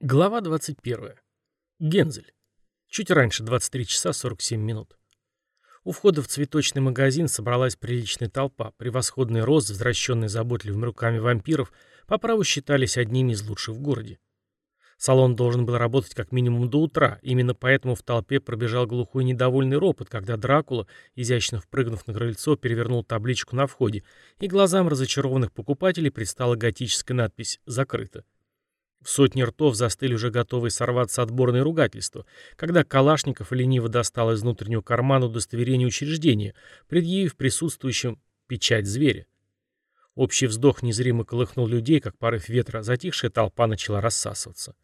Глава 21. Гензель. Чуть раньше, 23 часа 47 минут. У входа в цветочный магазин собралась приличная толпа. Превосходный рост, возвращенный заботливыми руками вампиров, по праву считались одними из лучших в городе. Салон должен был работать как минимум до утра, именно поэтому в толпе пробежал глухой недовольный ропот, когда Дракула, изящно впрыгнув на крыльцо, перевернул табличку на входе, и глазам разочарованных покупателей предстала готическая надпись «Закрыто». Сотни ртов застыли уже готовые сорваться отборные ругательства, когда Калашников лениво достал из внутреннего кармана удостоверение учреждения, предъявив присутствующим печать зверя. Общий вздох незримо колыхнул людей, как порыв ветра, затихшая толпа начала рассасываться.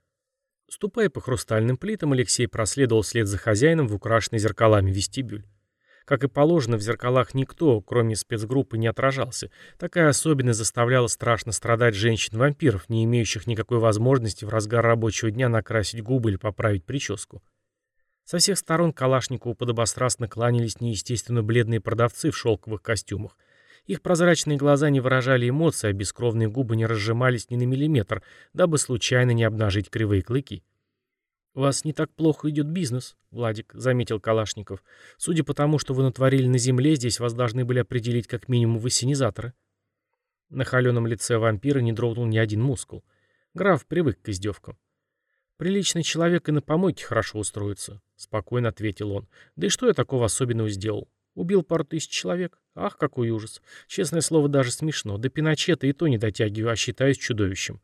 Ступая по хрустальным плитам, Алексей проследовал вслед за хозяином в украшенный зеркалами вестибюль. Как и положено, в зеркалах никто, кроме спецгруппы, не отражался. Такая особенность заставляла страшно страдать женщин-вампиров, не имеющих никакой возможности в разгар рабочего дня накрасить губы или поправить прическу. Со всех сторон Калашникову подобострастно кланялись неестественно бледные продавцы в шелковых костюмах. Их прозрачные глаза не выражали эмоций, а бескровные губы не разжимались ни на миллиметр, дабы случайно не обнажить кривые клыки. «У вас не так плохо идет бизнес, Владик», — заметил Калашников. «Судя по тому, что вы натворили на земле, здесь вас должны были определить как минимум вассенизаторы». На холеном лице вампира не дрогнул ни один мускул. Граф привык к издевкам. «Приличный человек и на помойке хорошо устроится», — спокойно ответил он. «Да и что я такого особенного сделал? Убил пару тысяч человек? Ах, какой ужас! Честное слово, даже смешно. До Пиночета и то не дотягиваю, а считаюсь чудовищем.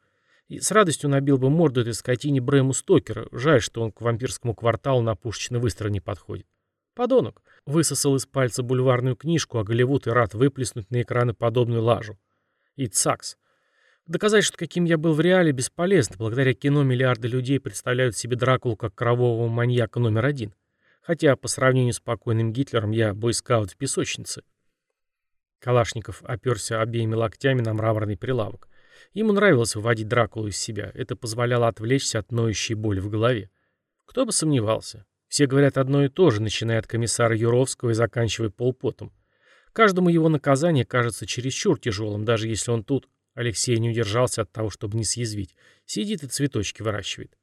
И с радостью набил бы морду этой скотине Брэму Стокера. Жаль, что он к вампирскому кварталу на пушечный выстрел не подходит. Подонок. Высосал из пальца бульварную книжку, а Голливуд и рад выплеснуть на экраны подобную лажу. И цакс. Доказать, что каким я был в реале, бесполезно. Благодаря кино миллиарды людей представляют себе Дракулу как кровавого маньяка номер один. Хотя по сравнению с покойным Гитлером я бойскаут в песочнице. Калашников оперся обеими локтями на мраморный прилавок. Ему нравилось выводить Дракулу из себя. Это позволяло отвлечься от ноющей боли в голове. Кто бы сомневался. Все говорят одно и то же, начиная от комиссара Юровского и заканчивая полпотом. Каждому его наказание кажется чересчур тяжелым, даже если он тут, Алексей не удержался от того, чтобы не съязвить, сидит и цветочки выращивает.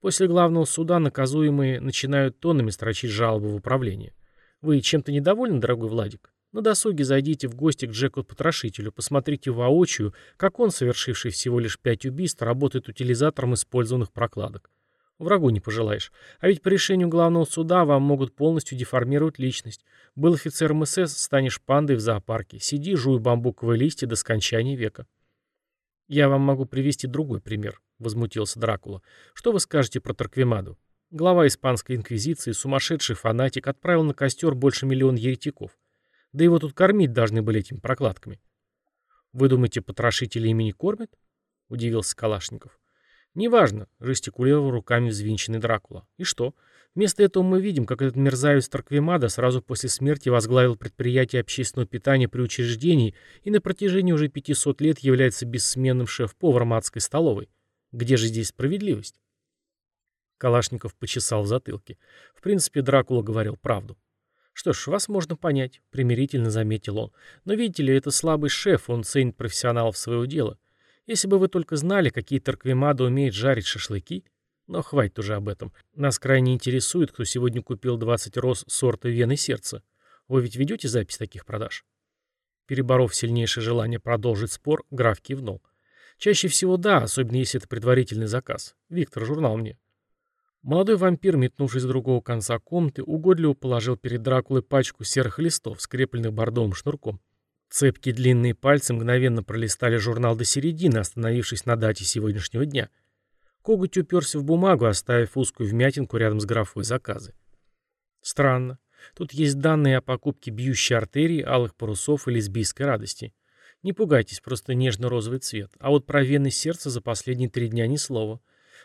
После главного суда наказуемые начинают тоннами строчить жалобы в управление. Вы чем-то недовольны, дорогой Владик? На досуге зайдите в гости к Джеку-потрошителю, посмотрите воочию, как он, совершивший всего лишь пять убийств, работает утилизатором использованных прокладок. Врагу не пожелаешь. А ведь по решению главного суда вам могут полностью деформировать личность. Был офицером СС, станешь пандой в зоопарке. Сиди, жуй бамбуковые листья до скончания века. Я вам могу привести другой пример, возмутился Дракула. Что вы скажете про Тарквимаду? Глава испанской инквизиции, сумасшедший фанатик, отправил на костер больше миллиона еретиков. Да его тут кормить должны были этими прокладками. Вы думаете, потрошители ими не кормят? Удивился Калашников. Неважно, жестикулировал руками взвинченный Дракула. И что? Вместо этого мы видим, как этот мерзавец Тарквимада сразу после смерти возглавил предприятие общественного питания при учреждении и на протяжении уже 500 лет является бессменным шеф-поваром адской столовой. Где же здесь справедливость? Калашников почесал в затылке. В принципе, Дракула говорил правду. «Что ж, вас можно понять», — примирительно заметил он. «Но видите ли, это слабый шеф, он ценит профессионалов своего дела. Если бы вы только знали, какие Тарквимада умеет жарить шашлыки. Но хватит уже об этом. Нас крайне интересует, кто сегодня купил 20 роз сорта вены сердца. Вы ведь ведете запись таких продаж?» Переборов сильнейшее желание продолжить спор, граф кивнул. «Чаще всего да, особенно если это предварительный заказ. Виктор, журнал мне». Молодой вампир, метнувшись с другого конца комнаты, угодливо положил перед Дракулой пачку серых листов, скрепленных бордовым шнурком. Цепкие длинные пальцы мгновенно пролистали журнал до середины, остановившись на дате сегодняшнего дня. Коготь уперся в бумагу, оставив узкую вмятинку рядом с графой заказы. Странно. Тут есть данные о покупке бьющей артерии, алых парусов и лесбийской радости. Не пугайтесь, просто нежно-розовый цвет. А вот про вены сердца за последние три дня ни слова.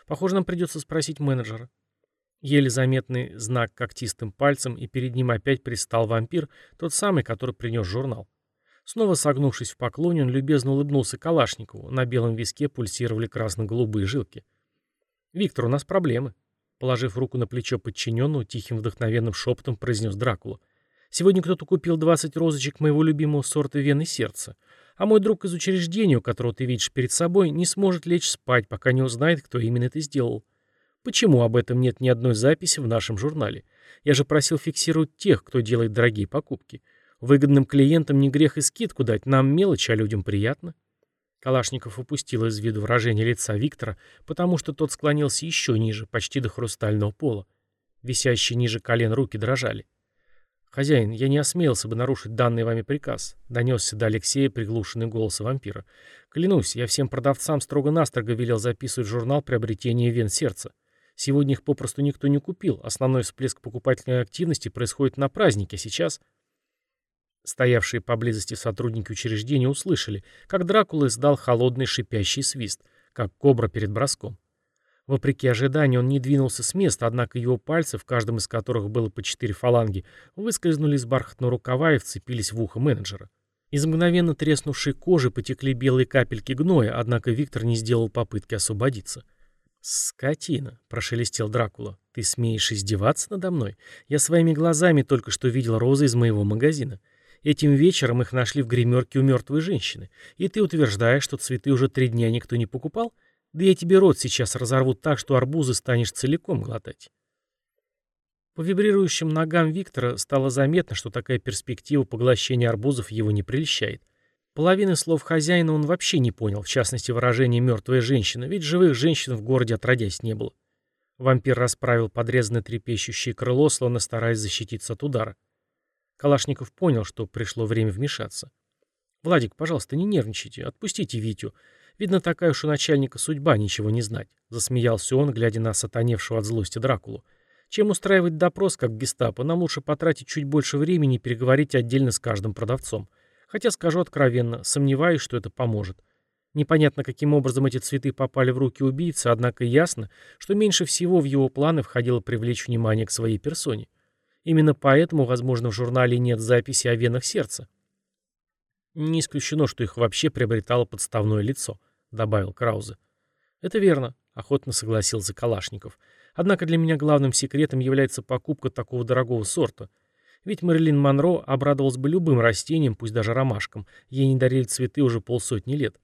Похоже, нам придется спросить менеджера. Еле заметный знак когтистым пальцем, и перед ним опять пристал вампир, тот самый, который принес журнал. Снова согнувшись в поклоне, он любезно улыбнулся Калашникову. На белом виске пульсировали красно-голубые жилки. «Виктор, у нас проблемы», — положив руку на плечо подчиненного, тихим вдохновенным шепотом произнес Дракула. «Сегодня кто-то купил 20 розочек моего любимого сорта вены сердца. А мой друг из учреждения, у которого ты видишь перед собой, не сможет лечь спать, пока не узнает, кто именно это сделал. Почему об этом нет ни одной записи в нашем журнале? Я же просил фиксировать тех, кто делает дорогие покупки. Выгодным клиентам не грех и скидку дать, нам мелочь, а людям приятно. Калашников упустил из виду выражение лица Виктора, потому что тот склонился еще ниже, почти до хрустального пола. Висящие ниже колен руки дрожали. «Хозяин, я не осмелился бы нарушить данный вами приказ», — донесся до Алексея приглушенный голос вампира. «Клянусь, я всем продавцам строго-настрого велел записывать журнал приобретения вен сердца. Сегодня их попросту никто не купил. Основной всплеск покупательной активности происходит на празднике, а сейчас... Стоявшие поблизости сотрудники учреждения услышали, как Дракула издал холодный шипящий свист, как кобра перед броском. Вопреки ожиданию он не двинулся с места, однако его пальцы, в каждом из которых было по четыре фаланги, выскользнули из бархатного рукава и вцепились в ухо менеджера. Из мгновенно треснувшей кожи потекли белые капельки гноя, однако Виктор не сделал попытки освободиться. «Скотина!» — прошелестел Дракула. «Ты смеешь издеваться надо мной? Я своими глазами только что видел розы из моего магазина. Этим вечером их нашли в гримерке у мертвой женщины. И ты утверждаешь, что цветы уже три дня никто не покупал? Да я тебе рот сейчас разорву так, что арбузы станешь целиком глотать». По вибрирующим ногам Виктора стало заметно, что такая перспектива поглощения арбузов его не прельщает. Половины слов хозяина он вообще не понял, в частности выражение «мертвая женщина», ведь живых женщин в городе отродясь не было. Вампир расправил подрезанное трепещущее крыло, словно стараясь защититься от удара. Калашников понял, что пришло время вмешаться. «Владик, пожалуйста, не нервничайте, отпустите Витю. Видно, такая уж у начальника судьба ничего не знать», — засмеялся он, глядя на сатаневшего от злости Дракулу. «Чем устраивать допрос, как гестапо, нам лучше потратить чуть больше времени и переговорить отдельно с каждым продавцом. Хотя, скажу откровенно, сомневаюсь, что это поможет. Непонятно, каким образом эти цветы попали в руки убийцы, однако ясно, что меньше всего в его планы входило привлечь внимание к своей персоне. Именно поэтому, возможно, в журнале нет записи о венах сердца. «Не исключено, что их вообще приобретало подставное лицо», — добавил Краузе. «Это верно», — охотно согласился Калашников. «Однако для меня главным секретом является покупка такого дорогого сорта — ведь Мэрилин Монро обрадовалась бы любым растениям, пусть даже ромашкам. Ей не дарили цветы уже полсотни лет.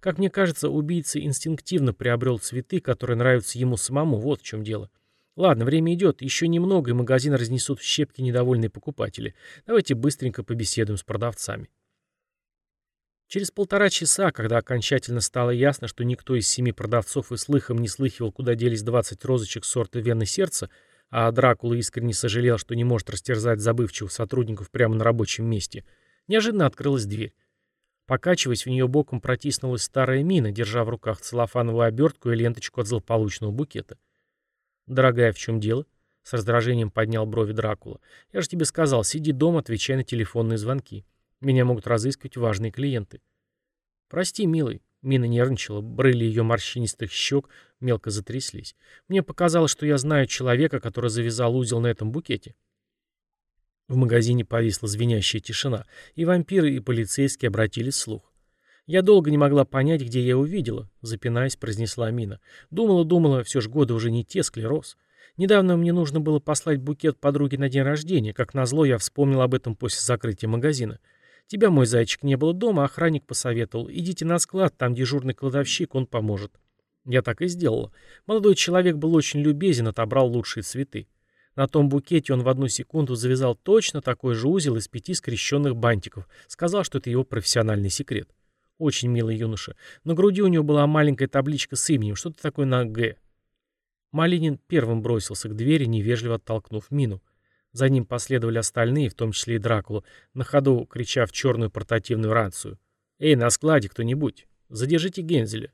Как мне кажется, убийца инстинктивно приобрел цветы, которые нравятся ему самому. Вот в чем дело. Ладно, время идет. Еще немного, и магазин разнесут в щепки недовольные покупатели. Давайте быстренько побеседуем с продавцами. Через полтора часа, когда окончательно стало ясно, что никто из семи продавцов и слыхом не слыхивал, куда делись 20 розочек сорта вены сердца, а Дракула искренне сожалел, что не может растерзать забывчивых сотрудников прямо на рабочем месте, неожиданно открылась дверь. Покачиваясь, в нее боком протиснулась старая мина, держа в руках целлофановую обертку и ленточку от злополучного букета. «Дорогая, в чем дело?» — с раздражением поднял брови Дракула. «Я же тебе сказал, сиди дома, отвечай на телефонные звонки. Меня могут разыскивать важные клиенты». «Прости, милый», Мина нервничала, брыли ее морщинистых щек мелко затряслись. Мне показалось, что я знаю человека, который завязал узел на этом букете. В магазине повисла звенящая тишина, и вампиры, и полицейские обратились слух. Я долго не могла понять, где я его видела, запинаясь, произнесла Мина. Думала-думала, все ж годы уже не те, склероз. Недавно мне нужно было послать букет подруге на день рождения. Как назло, я вспомнил об этом после закрытия магазина. Тебя, мой зайчик, не было дома, охранник посоветовал. Идите на склад, там дежурный кладовщик, он поможет. Я так и сделала. Молодой человек был очень любезен, отобрал лучшие цветы. На том букете он в одну секунду завязал точно такой же узел из пяти скрещенных бантиков. Сказал, что это его профессиональный секрет. Очень милый юноша. На груди у него была маленькая табличка с именем, что-то такое на «Г». Малинин первым бросился к двери, невежливо оттолкнув мину. За ним последовали остальные, в том числе и Дракулу, на ходу крича в черную портативную рацию. «Эй, на складе кто-нибудь! Задержите Гензеля!